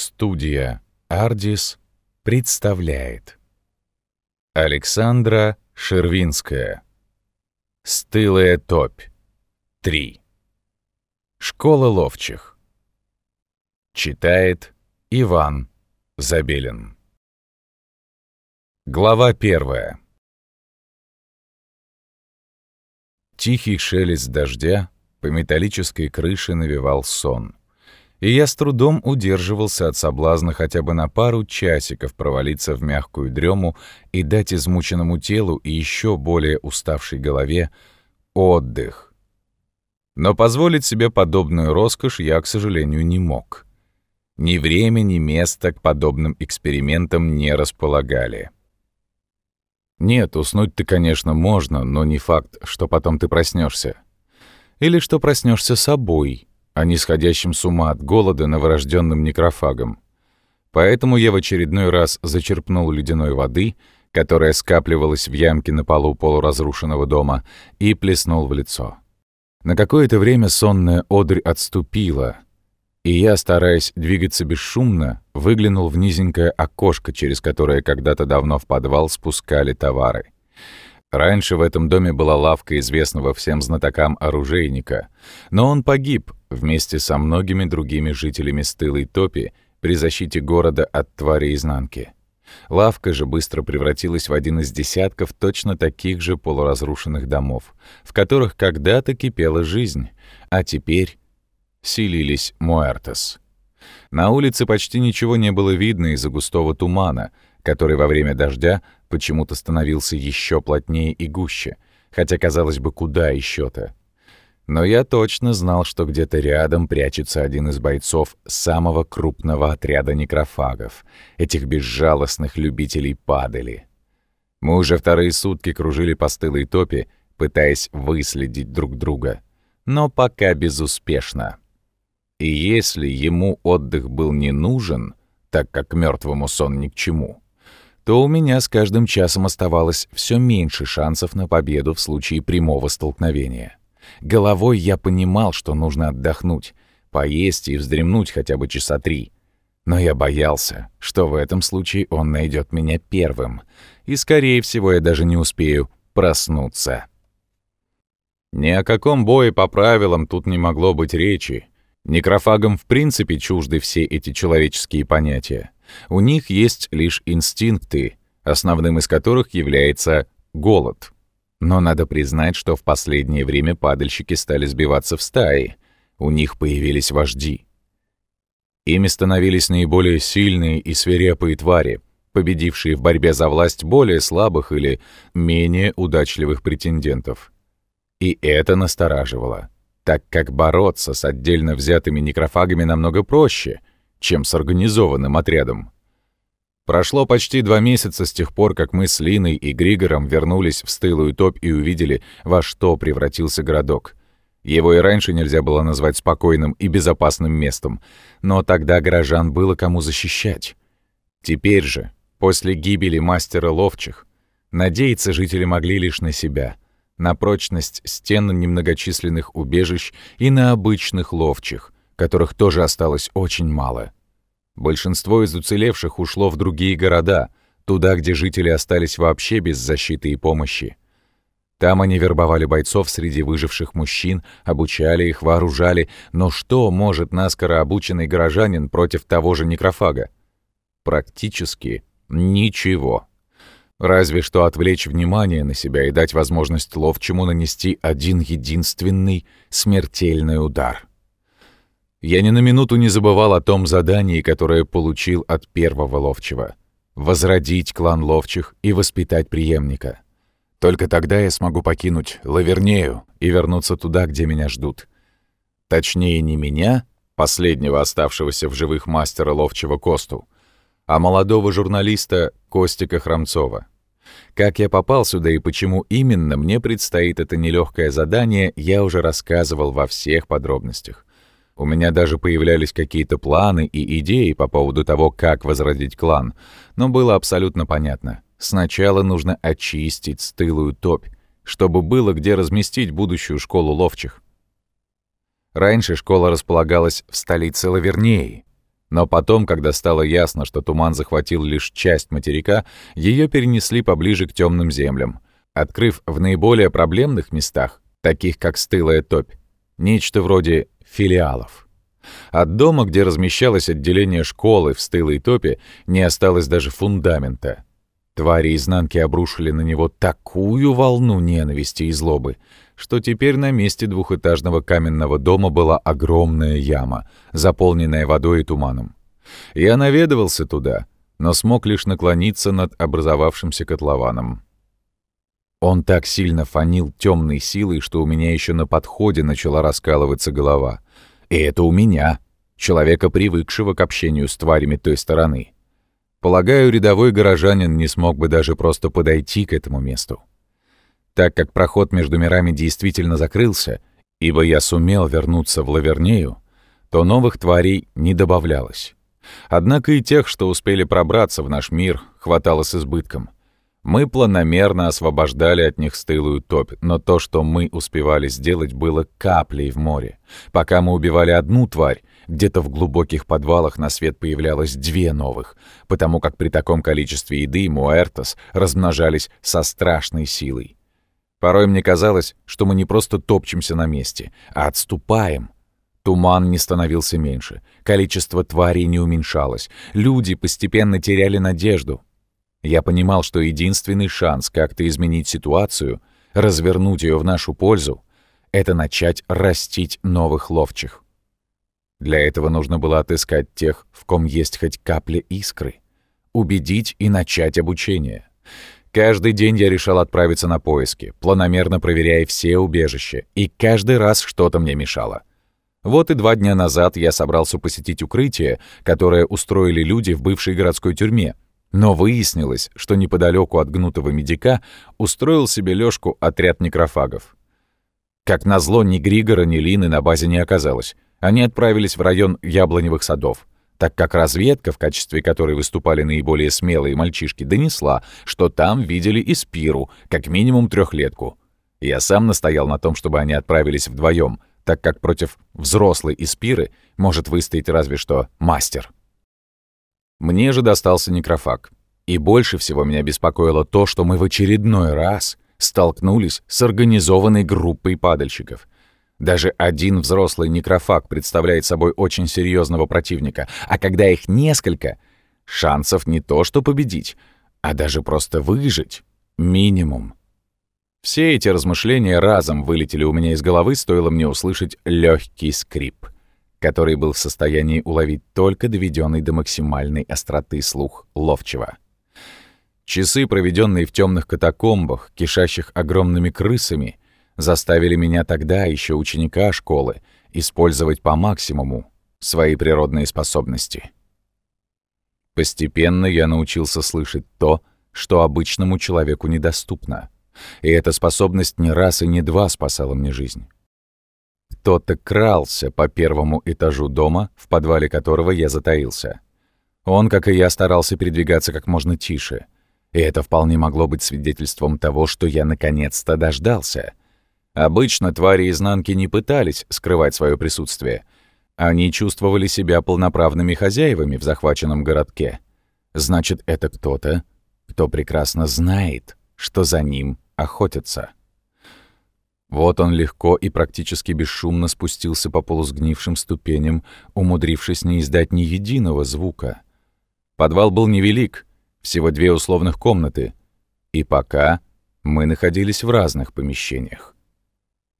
Студия «Ардис» представляет Александра Шервинская «Стылая топь. 3. Школа ловчих» Читает Иван Забелин Глава первая Тихий шелест дождя по металлической крыше навевал сон — и я с трудом удерживался от соблазна хотя бы на пару часиков провалиться в мягкую дрему и дать измученному телу и еще более уставшей голове отдых. Но позволить себе подобную роскошь я, к сожалению, не мог. Ни время, ни место к подобным экспериментам не располагали. Нет, уснуть ты, конечно, можно, но не факт, что потом ты проснешься. Или что проснешься собой — а не сходящим с ума от голода новорожденным некрофагом. Поэтому я в очередной раз зачерпнул ледяной воды, которая скапливалась в ямке на полу полуразрушенного дома, и плеснул в лицо. На какое-то время сонная одрь отступила, и я, стараясь двигаться бесшумно, выглянул в низенькое окошко, через которое когда-то давно в подвал спускали товары. Раньше в этом доме была лавка известного всем знатокам оружейника, но он погиб вместе со многими другими жителями стылой топи при защите города от твари изнанки. Лавка же быстро превратилась в один из десятков точно таких же полуразрушенных домов, в которых когда-то кипела жизнь, а теперь селились Муэртес. На улице почти ничего не было видно из-за густого тумана, который во время дождя почему-то становился еще плотнее и гуще, хотя, казалось бы, куда еще-то. Но я точно знал, что где-то рядом прячется один из бойцов самого крупного отряда некрофагов, этих безжалостных любителей падали. Мы уже вторые сутки кружили по стылой топе, пытаясь выследить друг друга, но пока безуспешно. И если ему отдых был не нужен, так как мертвому сон ни к чему, то у меня с каждым часом оставалось все меньше шансов на победу в случае прямого столкновения. Головой я понимал, что нужно отдохнуть, поесть и вздремнуть хотя бы часа три. Но я боялся, что в этом случае он найдет меня первым, и, скорее всего, я даже не успею проснуться. Ни о каком бое по правилам тут не могло быть речи. Некрофагам в принципе чужды все эти человеческие понятия. У них есть лишь инстинкты, основным из которых является голод. Но надо признать, что в последнее время падальщики стали сбиваться в стаи. У них появились вожди. Ими становились наиболее сильные и свирепые твари, победившие в борьбе за власть более слабых или менее удачливых претендентов. И это настораживало, так как бороться с отдельно взятыми некрофагами намного проще — чем с организованным отрядом. Прошло почти два месяца с тех пор, как мы с Линой и Григором вернулись в стылую топь и увидели, во что превратился городок. Его и раньше нельзя было назвать спокойным и безопасным местом, но тогда горожан было кому защищать. Теперь же, после гибели мастера ловчих, надеяться жители могли лишь на себя, на прочность стен немногочисленных убежищ и на обычных ловчих — которых тоже осталось очень мало. Большинство из уцелевших ушло в другие города, туда, где жители остались вообще без защиты и помощи. Там они вербовали бойцов среди выживших мужчин, обучали их, вооружали, но что может наскоро обученный горожанин против того же некрофага? Практически ничего. Разве что отвлечь внимание на себя и дать возможность ловчему нанести один единственный смертельный удар. Я ни на минуту не забывал о том задании, которое получил от первого ловчего — возродить клан ловчих и воспитать преемника. Только тогда я смогу покинуть Лавернею и вернуться туда, где меня ждут. Точнее, не меня, последнего оставшегося в живых мастера ловчего Косту, а молодого журналиста Костика Храмцова. Как я попал сюда и почему именно мне предстоит это нелегкое задание, я уже рассказывал во всех подробностях. У меня даже появлялись какие-то планы и идеи по поводу того, как возродить клан, но было абсолютно понятно. Сначала нужно очистить стылую топь, чтобы было где разместить будущую школу ловчих. Раньше школа располагалась в столице Лавернеи, Но потом, когда стало ясно, что туман захватил лишь часть материка, ее перенесли поближе к темным землям, открыв в наиболее проблемных местах, таких как стылая топь, нечто вроде филиалов. От дома, где размещалось отделение школы в стылой топе, не осталось даже фундамента. Твари изнанки обрушили на него такую волну ненависти и злобы, что теперь на месте двухэтажного каменного дома была огромная яма, заполненная водой и туманом. Я наведывался туда, но смог лишь наклониться над образовавшимся котлованом. Он так сильно фанил темной силой, что у меня еще на подходе начала раскалываться голова. И это у меня, человека, привыкшего к общению с тварями той стороны. Полагаю, рядовой горожанин не смог бы даже просто подойти к этому месту. Так как проход между мирами действительно закрылся, ибо я сумел вернуться в Лавернею, то новых тварей не добавлялось. Однако и тех, что успели пробраться в наш мир, хватало с избытком. Мы планомерно освобождали от них стылую топь, но то, что мы успевали сделать, было каплей в море. Пока мы убивали одну тварь, где-то в глубоких подвалах на свет появлялось две новых, потому как при таком количестве еды Муэртос размножались со страшной силой. Порой мне казалось, что мы не просто топчемся на месте, а отступаем. Туман не становился меньше, количество тварей не уменьшалось, люди постепенно теряли надежду. Я понимал, что единственный шанс как-то изменить ситуацию, развернуть ее в нашу пользу, это начать растить новых ловчих. Для этого нужно было отыскать тех, в ком есть хоть капля искры, убедить и начать обучение. Каждый день я решал отправиться на поиски, планомерно проверяя все убежища, и каждый раз что-то мне мешало. Вот и два дня назад я собрался посетить укрытие, которое устроили люди в бывшей городской тюрьме, но выяснилось, что неподалеку от гнутого медика устроил себе лёжку отряд некрофагов. Как назло, ни Григора, ни Лины на базе не оказалось. Они отправились в район яблоневых садов так как разведка, в качестве которой выступали наиболее смелые мальчишки, донесла, что там видели Испиру, как минимум трехлетку. Я сам настоял на том, чтобы они отправились вдвоем, так как против взрослой Испиры может выстоять разве что мастер. Мне же достался некрофаг. И больше всего меня беспокоило то, что мы в очередной раз столкнулись с организованной группой падальщиков — даже один взрослый некрофаг представляет собой очень серьезного противника, а когда их несколько, шансов не то что победить, а даже просто выжить — минимум. Все эти размышления разом вылетели у меня из головы, стоило мне услышать легкий скрип, который был в состоянии уловить только доведенный до максимальной остроты слух ловчего. Часы, проведенные в темных катакомбах, кишащих огромными крысами, заставили меня тогда, еще ученика школы, использовать по максимуму свои природные способности. Постепенно я научился слышать то, что обычному человеку недоступно. И эта способность не раз и не два спасала мне жизнь. Кто-то крался по первому этажу дома, в подвале которого я затаился. Он, как и я, старался передвигаться как можно тише. И это вполне могло быть свидетельством того, что я наконец-то дождался. Обычно твари изнанки не пытались скрывать свое присутствие. Они чувствовали себя полноправными хозяевами в захваченном городке. Значит, это кто-то, кто прекрасно знает, что за ним охотятся. Вот он легко и практически бесшумно спустился по полусгнившим ступеням, умудрившись не издать ни единого звука. Подвал был невелик, всего две условных комнаты, и пока мы находились в разных помещениях.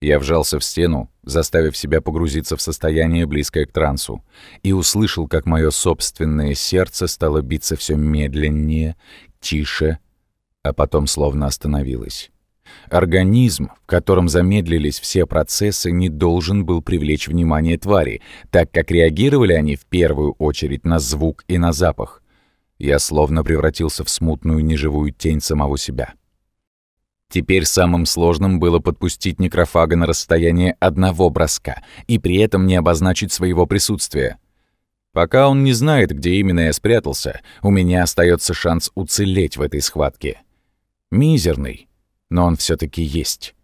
Я вжался в стену, заставив себя погрузиться в состояние, близкое к трансу, и услышал, как мое собственное сердце стало биться все медленнее, тише, а потом словно остановилось. Организм, в котором замедлились все процессы, не должен был привлечь внимание твари, так как реагировали они в первую очередь на звук и на запах. Я словно превратился в смутную неживую тень самого себя. Теперь самым сложным было подпустить некрофага на расстояние одного броска и при этом не обозначить своего присутствия. Пока он не знает, где именно я спрятался, у меня остается шанс уцелеть в этой схватке. Мизерный, но он все таки есть,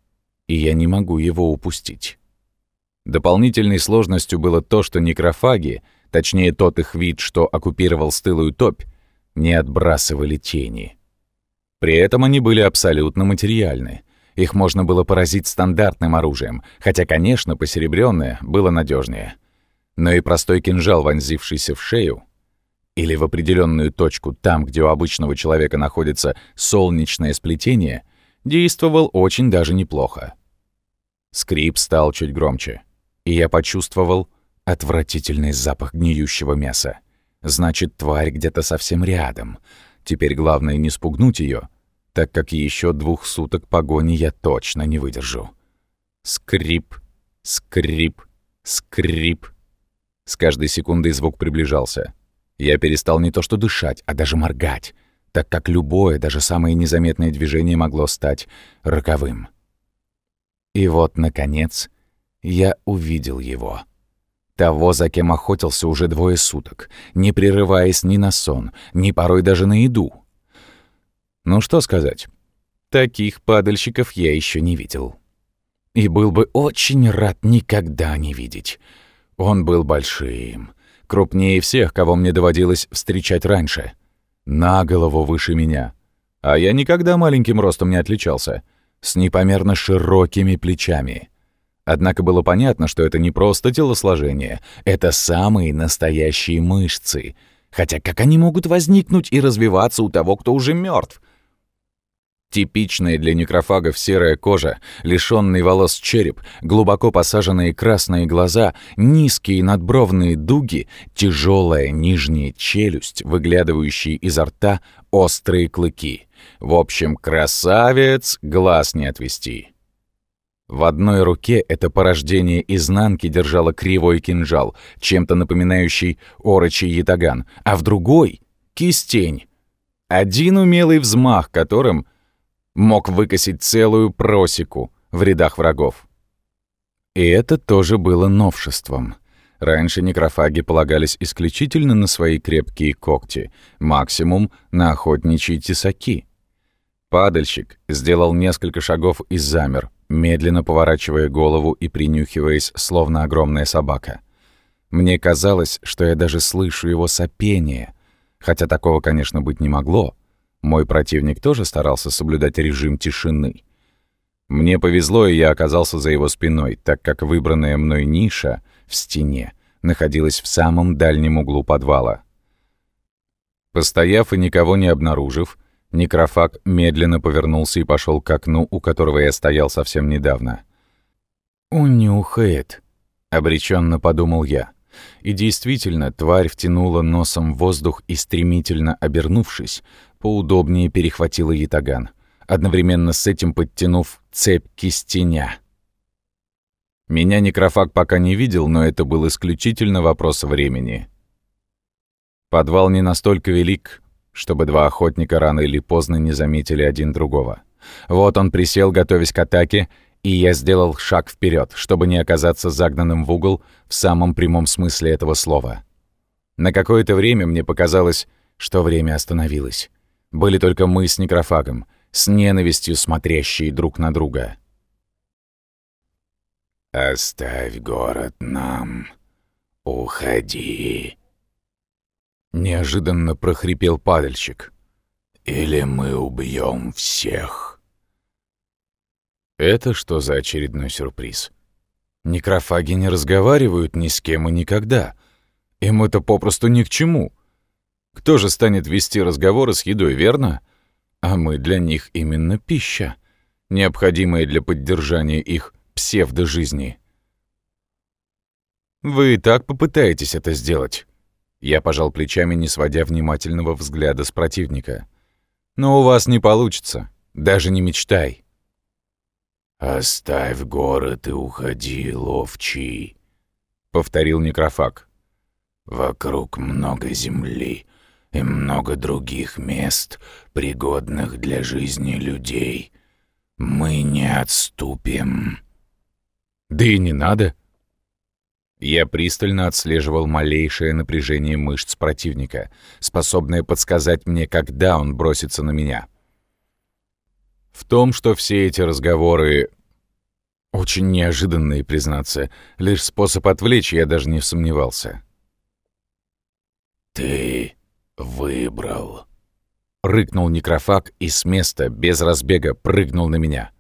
и я не могу его упустить. Дополнительной сложностью было то, что некрофаги точнее тот их вид, что оккупировал стылую топь, не отбрасывали тени. При этом они были абсолютно материальны. Их можно было поразить стандартным оружием, хотя, конечно, посеребрённое было надежнее. Но и простой кинжал, вонзившийся в шею, или в определенную точку там, где у обычного человека находится солнечное сплетение, действовал очень даже неплохо. Скрип стал чуть громче, и я почувствовал отвратительный запах гниющего мяса. Значит, тварь где-то совсем рядом. Теперь главное не спугнуть ее, так как еще двух суток погони я точно не выдержу. Скрип, скрип, скрип. С каждой секундой звук приближался. Я перестал не то что дышать, а даже моргать, так как любое, даже самое незаметное движение могло стать роковым. И вот, наконец, я увидел его. Того, за кем охотился уже двое суток, не прерываясь ни на сон, ни порой даже на еду. Ну что сказать, таких падальщиков я еще не видел. И был бы очень рад никогда не видеть. Он был большим, крупнее всех, кого мне доводилось встречать раньше. На голову выше меня. А я никогда маленьким ростом не отличался. С непомерно широкими плечами. Однако было понятно, что это не просто телосложение, это самые настоящие мышцы. Хотя как они могут возникнуть и развиваться у того, кто уже мертв? Типичная для некрофагов серая кожа, лишённый волос череп, глубоко посаженные красные глаза, низкие надбровные дуги, тяжелая нижняя челюсть, выглядывающие изо рта острые клыки. В общем, красавец, глаз не отвести. В одной руке это порождение изнанки держало кривой кинжал, чем-то напоминающий орочий ятаган, а в другой — кистень. Один умелый взмах, которым — мог выкосить целую просеку в рядах врагов. И это тоже было новшеством. Раньше некрофаги полагались исключительно на свои крепкие когти, максимум на охотничьи тесаки. Падальщик сделал несколько шагов и замер, медленно поворачивая голову и принюхиваясь, словно огромная собака. Мне казалось, что я даже слышу его сопение, хотя такого, конечно, быть не могло — мой противник тоже старался соблюдать режим тишины. Мне повезло, и я оказался за его спиной, так как выбранная мной ниша в стене находилась в самом дальнем углу подвала. Постояв и никого не обнаружив, некрофаг медленно повернулся и пошел к окну, у которого я стоял совсем недавно. «Унюхает», — обреченно подумал я. И действительно, тварь втянула носом воздух и, стремительно обернувшись, поудобнее перехватила ятаган, одновременно с этим подтянув цепь кистеня. Меня некрофаг пока не видел, но это был исключительно вопрос времени. Подвал не настолько велик, чтобы два охотника рано или поздно не заметили один другого. Вот он присел, готовясь к атаке, и я сделал шаг вперед, чтобы не оказаться загнанным в угол в самом прямом смысле этого слова. На какое-то время мне показалось, что время остановилось. Были только мы с некрофагом, с ненавистью смотрящие друг на друга. «Оставь город нам. Уходи!» Неожиданно прохрипел падальщик. «Или мы убьем всех!» Это что за очередной сюрприз? Некрофаги не разговаривают ни с кем и никогда. Им это попросту ни к чему. Кто же станет вести разговоры с едой, верно? А мы для них именно пища, необходимая для поддержания их псевдожизни. Вы и так попытаетесь это сделать. Я пожал плечами, не сводя внимательного взгляда с противника. Но у вас не получится. Даже не мечтай. «Оставь город и уходи, ловчий», — повторил некрофаг. «Вокруг много земли, и много других мест, пригодных для жизни людей. Мы не отступим». «Да и не надо». Я пристально отслеживал малейшее напряжение мышц противника, способное подсказать мне, когда он бросится на меня. В том, что все эти разговоры очень неожиданные, признаться, лишь способ отвлечь, я даже не сомневался. забрал. Рыкнул некрофаг и с места, без разбега, прыгнул на меня.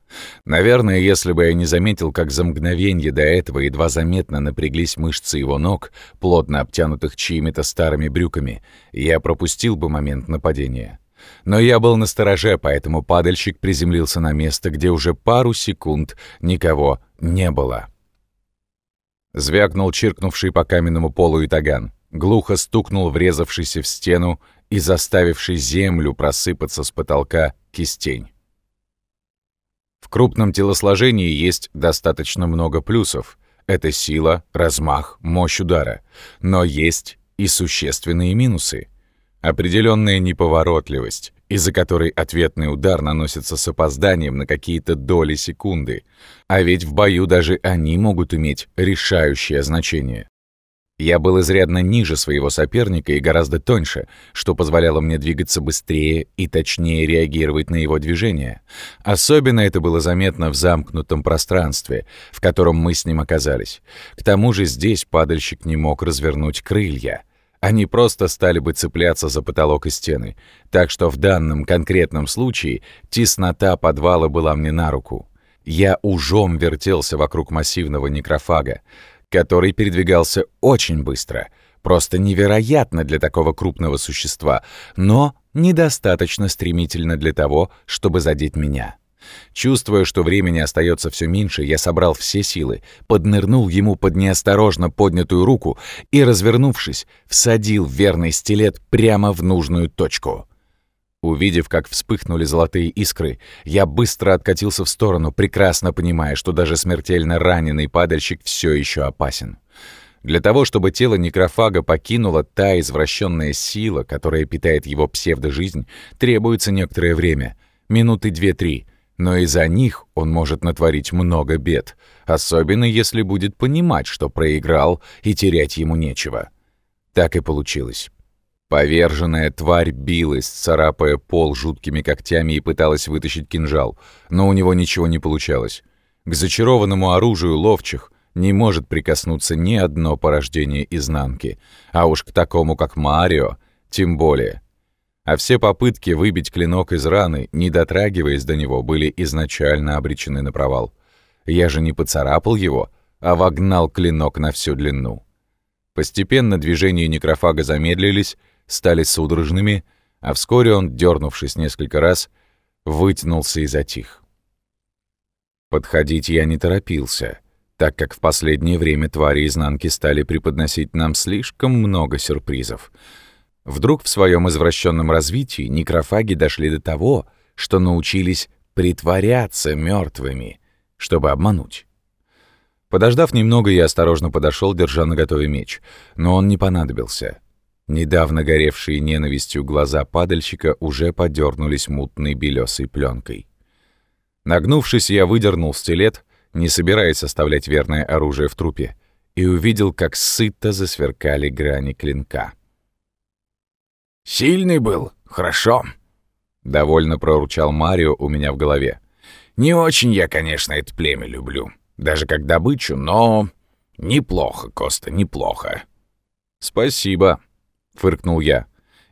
Наверное, если бы я не заметил, как за мгновенье до этого едва заметно напряглись мышцы его ног, плотно обтянутых чьими-то старыми брюками, я пропустил бы момент нападения. Но я был на стороже, поэтому падальщик приземлился на место, где уже пару секунд никого не было. Звякнул чиркнувший по каменному полу итаган. Глухо стукнул врезавшийся в стену и заставивший землю просыпаться с потолка кистень. В крупном телосложении есть достаточно много плюсов. Это сила, размах, мощь удара. Но есть и существенные минусы. Определенная неповоротливость, из-за которой ответный удар наносится с опозданием на какие-то доли секунды. А ведь в бою даже они могут иметь решающее значение. Я был изрядно ниже своего соперника и гораздо тоньше, что позволяло мне двигаться быстрее и точнее реагировать на его движения. Особенно это было заметно в замкнутом пространстве, в котором мы с ним оказались. К тому же здесь падальщик не мог развернуть крылья. Они просто стали бы цепляться за потолок и стены. Так что в данном конкретном случае теснота подвала была мне на руку. Я ужом вертелся вокруг массивного некрофага, который передвигался очень быстро, просто невероятно для такого крупного существа, но недостаточно стремительно для того, чтобы задеть меня. Чувствуя, что времени остается все меньше, я собрал все силы, поднырнул ему под неосторожно поднятую руку и, развернувшись, всадил верный стилет прямо в нужную точку. Увидев, как вспыхнули золотые искры, я быстро откатился в сторону, прекрасно понимая, что даже смертельно раненый падальщик все еще опасен. Для того, чтобы тело некрофага покинула та извращенная сила, которая питает его псевдожизнь, требуется некоторое время, минуты две-три, но из-за них он может натворить много бед, особенно если будет понимать, что проиграл и терять ему нечего. Так и получилось. Поверженная тварь билась, царапая пол жуткими когтями и пыталась вытащить кинжал, но у него ничего не получалось. К зачарованному оружию ловчих не может прикоснуться ни одно порождение изнанки, а уж к такому, как Марио, тем более. А все попытки выбить клинок из раны, не дотрагиваясь до него, были изначально обречены на провал. Я же не поцарапал его, а вогнал клинок на всю длину. Постепенно движения некрофага замедлились, стали судорожными, а вскоре он, дернувшись несколько раз, вытянулся и затих. Подходить я не торопился, так как в последнее время твари изнанки стали преподносить нам слишком много сюрпризов. Вдруг в своем извращенном развитии некрофаги дошли до того, что научились притворяться мертвыми, чтобы обмануть. Подождав немного, я осторожно подошел, держа наготове меч, но он не понадобился. Недавно горевшие ненавистью глаза падальщика уже подернулись мутной белесой пленкой. Нагнувшись, я выдернул стилет, не собираясь оставлять верное оружие в трупе, и увидел, как сыто засверкали грани клинка. «Сильный был, хорошо», — довольно проручал Марио у меня в голове. «Не очень я, конечно, это племя люблю, даже как добычу, но неплохо, Коста, неплохо». «Спасибо», фыркнул я.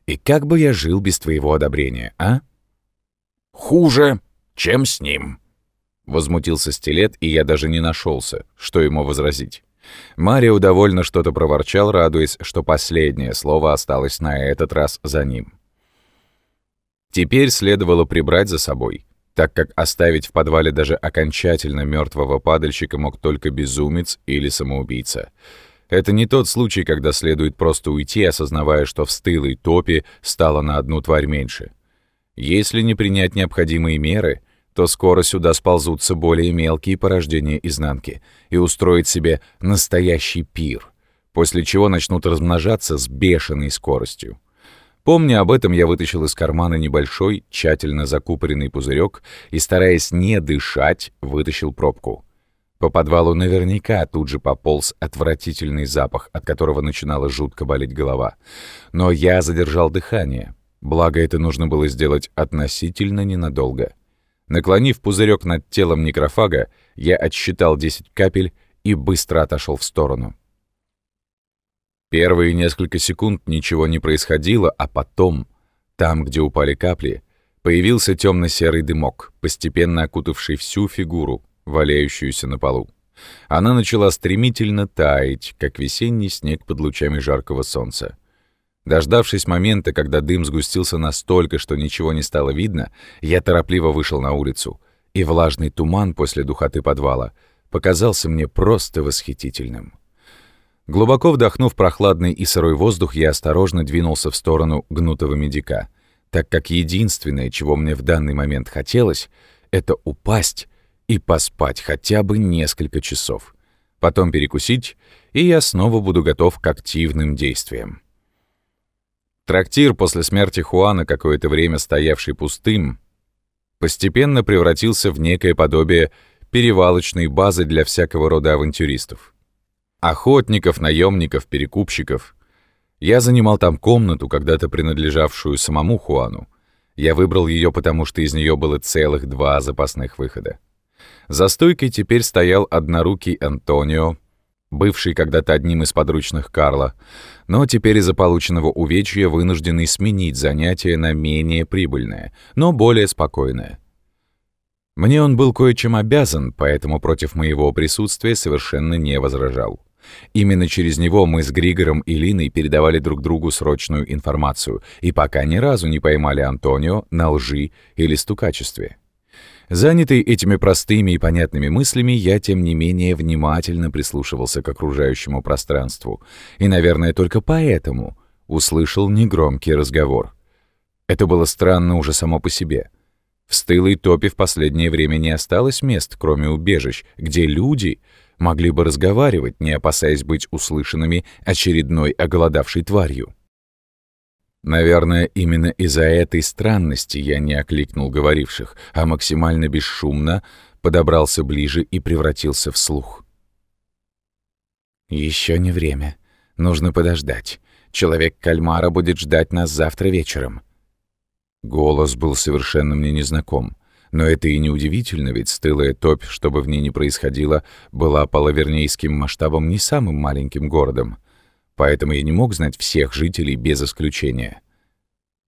«И как бы я жил без твоего одобрения, а?» «Хуже, чем с ним», — возмутился стилет, и я даже не нашелся, что ему возразить. Марио довольно что-то проворчал, радуясь, что последнее слово осталось на этот раз за ним. Теперь следовало прибрать за собой, так как оставить в подвале даже окончательно мертвого падальщика мог только безумец или самоубийца — это не тот случай, когда следует просто уйти, осознавая, что в стылой топе стало на одну тварь меньше. Если не принять необходимые меры, то скоро сюда сползутся более мелкие порождения изнанки и устроить себе настоящий пир, после чего начнут размножаться с бешеной скоростью. Помня об этом, я вытащил из кармана небольшой, тщательно закупоренный пузырек и, стараясь не дышать, вытащил пробку — по подвалу наверняка тут же пополз отвратительный запах, от которого начинала жутко болеть голова. Но я задержал дыхание. Благо, это нужно было сделать относительно ненадолго. Наклонив пузырек над телом некрофага, я отсчитал 10 капель и быстро отошел в сторону. Первые несколько секунд ничего не происходило, а потом Там, где упали капли, появился темно серый дымок, постепенно окутавший всю фигуру, валяющуюся на полу. Она начала стремительно таять, как весенний снег под лучами жаркого солнца. Дождавшись момента, когда дым сгустился настолько, что ничего не стало видно, я торопливо вышел на улицу, и влажный туман после духоты подвала показался мне просто восхитительным. Глубоко вдохнув прохладный и сырой воздух, я осторожно двинулся в сторону гнутого медика, так как единственное, чего мне в данный момент хотелось, это упасть и поспать хотя бы несколько часов. Потом перекусить, и я снова буду готов к активным действиям. Трактир после смерти Хуана, какое-то время стоявший пустым, постепенно превратился в некое подобие перевалочной базы для всякого рода авантюристов. Охотников, наемников, перекупщиков. Я занимал там комнату, когда-то принадлежавшую самому Хуану. Я выбрал ее, потому что из нее было целых два запасных выхода. За стойкой теперь стоял однорукий Антонио, бывший когда-то одним из подручных Карла, но теперь из-за полученного увечья вынужденный сменить занятие на менее прибыльное, но более спокойное. Мне он был кое-чем обязан, поэтому против моего присутствия совершенно не возражал. Именно через него мы с Григором и Линой передавали друг другу срочную информацию и пока ни разу не поймали Антонио на лжи или стукачестве. Занятый этими простыми и понятными мыслями, я, тем не менее, внимательно прислушивался к окружающему пространству. И, наверное, только поэтому услышал негромкий разговор. Это было странно уже само по себе. В стылой топе в последнее время не осталось мест, кроме убежищ, где люди могли бы разговаривать, не опасаясь быть услышанными очередной оголодавшей тварью. Наверное, именно из-за этой странности я не окликнул говоривших, а максимально бесшумно подобрался ближе и превратился в слух. Еще не время. Нужно подождать. Человек кальмара будет ждать нас завтра вечером». Голос был совершенно мне незнаком. Но это и не удивительно, ведь стылая топь, что бы в ней ни происходило, была по лавернейским масштабам не самым маленьким городом поэтому я не мог знать всех жителей без исключения.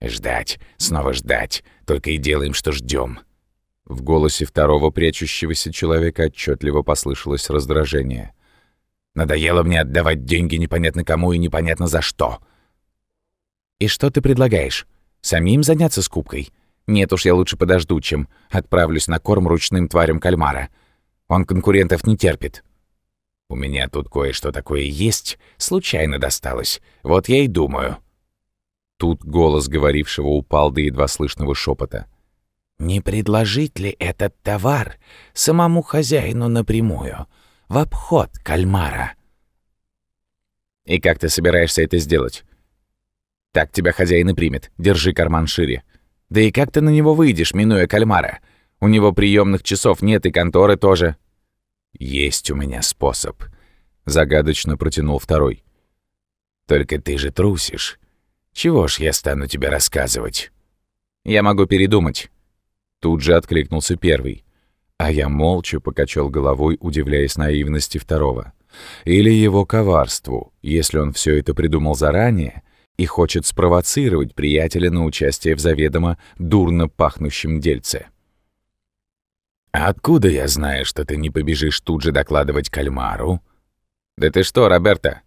«Ждать, снова ждать, только и делаем, что ждем. В голосе второго прячущегося человека отчетливо послышалось раздражение. «Надоело мне отдавать деньги непонятно кому и непонятно за что». «И что ты предлагаешь? Самим заняться скупкой? Нет уж, я лучше подожду, чем отправлюсь на корм ручным тварям кальмара. Он конкурентов не терпит». У меня тут кое-что такое есть, случайно досталось. Вот я и думаю». Тут голос говорившего упал до едва слышного шепота. «Не предложить ли этот товар самому хозяину напрямую, в обход кальмара?» «И как ты собираешься это сделать?» «Так тебя хозяин и примет. Держи карман шире. Да и как ты на него выйдешь, минуя кальмара? У него приемных часов нет и конторы тоже». «Есть у меня способ», — загадочно протянул второй. «Только ты же трусишь. Чего ж я стану тебе рассказывать?» «Я могу передумать». Тут же откликнулся первый. А я молча покачал головой, удивляясь наивности второго. Или его коварству, если он все это придумал заранее и хочет спровоцировать приятеля на участие в заведомо дурно пахнущем дельце. А откуда я знаю, что ты не побежишь тут же докладывать кальмару?» «Да ты что, Роберто?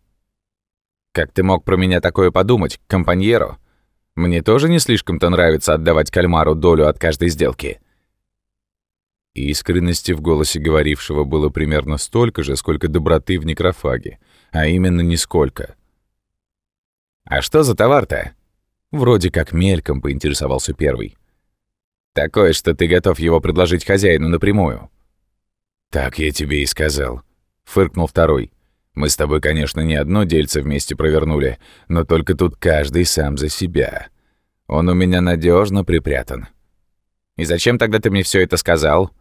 Как ты мог про меня такое подумать, компаньеро? Мне тоже не слишком-то нравится отдавать кальмару долю от каждой сделки». Искренности в голосе говорившего было примерно столько же, сколько доброты в некрофаге, а именно нисколько. «А что за товар-то?» Вроде как мельком поинтересовался первый. Такое, что ты готов его предложить хозяину напрямую». «Так я тебе и сказал», — фыркнул второй. «Мы с тобой, конечно, не одно дельце вместе провернули, но только тут каждый сам за себя. Он у меня надежно припрятан». «И зачем тогда ты мне все это сказал?»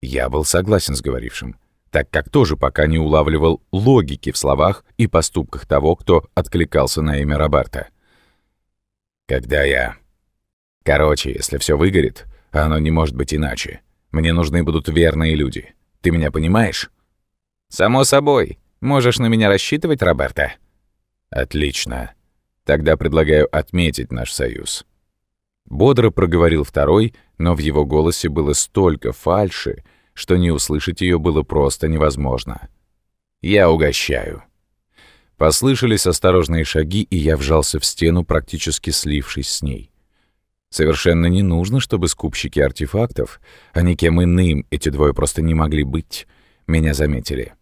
Я был согласен с говорившим, так как тоже пока не улавливал логики в словах и поступках того, кто откликался на имя Роберта. «Когда я Короче, если все выгорит, оно не может быть иначе. Мне нужны будут верные люди. Ты меня понимаешь? Само собой. Можешь на меня рассчитывать, Роберто? Отлично. Тогда предлагаю отметить наш союз. Бодро проговорил второй, но в его голосе было столько фальши, что не услышать ее было просто невозможно. «Я угощаю». Послышались осторожные шаги, и я вжался в стену, практически слившись с ней. Совершенно не нужно, чтобы скупщики артефактов, а никем иным эти двое просто не могли быть, меня заметили.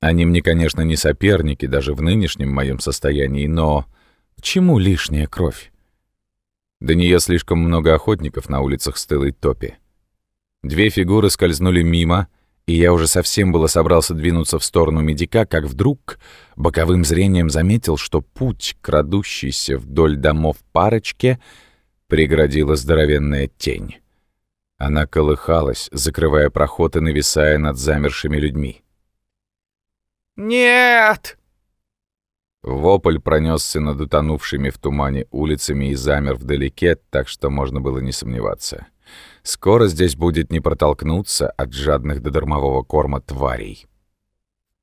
Они мне, конечно, не соперники даже в нынешнем моем состоянии, но к чему лишняя кровь? До нее слишком много охотников на улицах стылой топи. Две фигуры скользнули мимо, и я уже совсем было собрался двинуться в сторону медика, как вдруг боковым зрением заметил, что путь, крадущийся вдоль домов парочке, преградила здоровенная тень. Она колыхалась, закрывая проход и нависая над замершими людьми. «Нет!» Вопль пронесся над утонувшими в тумане улицами и замер вдалеке, так что можно было не сомневаться. Скоро здесь будет не протолкнуться от жадных до дармового корма тварей.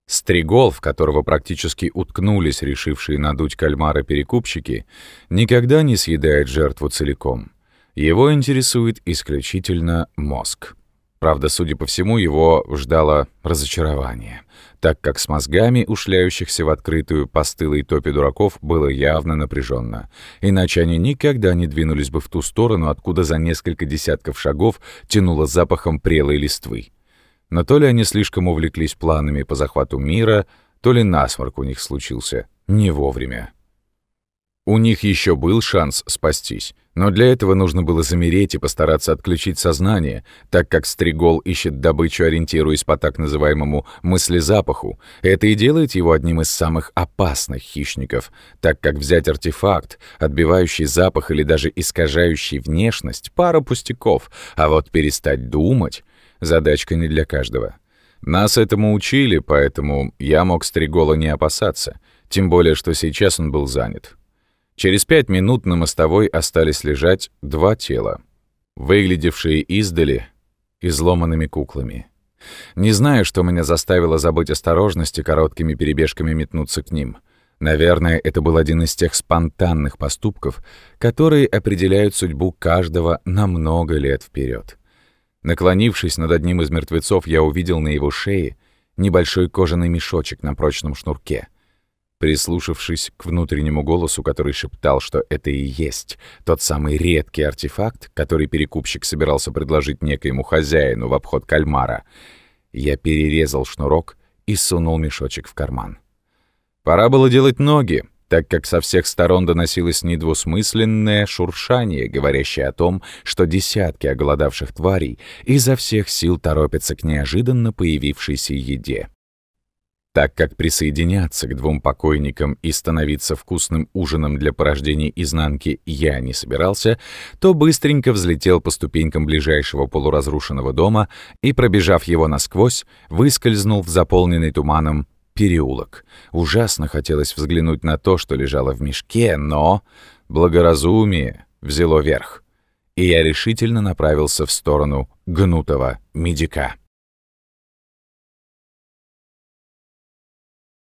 Стригол, в которого практически уткнулись решившие надуть кальмара-перекупщики, никогда не съедает жертву целиком. Его интересует исключительно мозг. Правда, судя по всему, его ждало разочарование, так как с мозгами ушляющихся в открытую постылой топе дураков было явно напряженно, иначе они никогда не двинулись бы в ту сторону, откуда за несколько десятков шагов тянуло запахом прелой листвы. Но то ли они слишком увлеклись планами по захвату мира, то ли насморк у них случился не вовремя. У них еще был шанс спастись, но для этого нужно было замереть и постараться отключить сознание, так как Стригол ищет добычу, ориентируясь по так называемому мыслезапаху. Это и делает его одним из самых опасных хищников, так как взять артефакт, отбивающий запах или даже искажающий внешность — пара пустяков, а вот перестать думать — задачка не для каждого. Нас этому учили, поэтому я мог Стригола не опасаться, тем более, что сейчас он был занят. Через пять минут на мостовой остались лежать два тела, выглядевшие издали изломанными куклами. Не знаю, что меня заставило забыть осторожность и короткими перебежками метнуться к ним. Наверное, это был один из тех спонтанных поступков, которые определяют судьбу каждого на много лет вперед. Наклонившись над одним из мертвецов, я увидел на его шее небольшой кожаный мешочек на прочном шнурке — Прислушавшись к внутреннему голосу, который шептал, что это и есть тот самый редкий артефакт, который перекупщик собирался предложить некоему хозяину в обход кальмара, я перерезал шнурок и сунул мешочек в карман. Пора было делать ноги, так как со всех сторон доносилось недвусмысленное шуршание, говорящее о том, что десятки оголодавших тварей изо всех сил торопятся к неожиданно появившейся еде. Так как присоединяться к двум покойникам и становиться вкусным ужином для порождения изнанки я не собирался, то быстренько взлетел по ступенькам ближайшего полуразрушенного дома и, пробежав его насквозь, выскользнул в заполненный туманом переулок. Ужасно хотелось взглянуть на то, что лежало в мешке, но благоразумие взяло верх, и я решительно направился в сторону гнутого медика.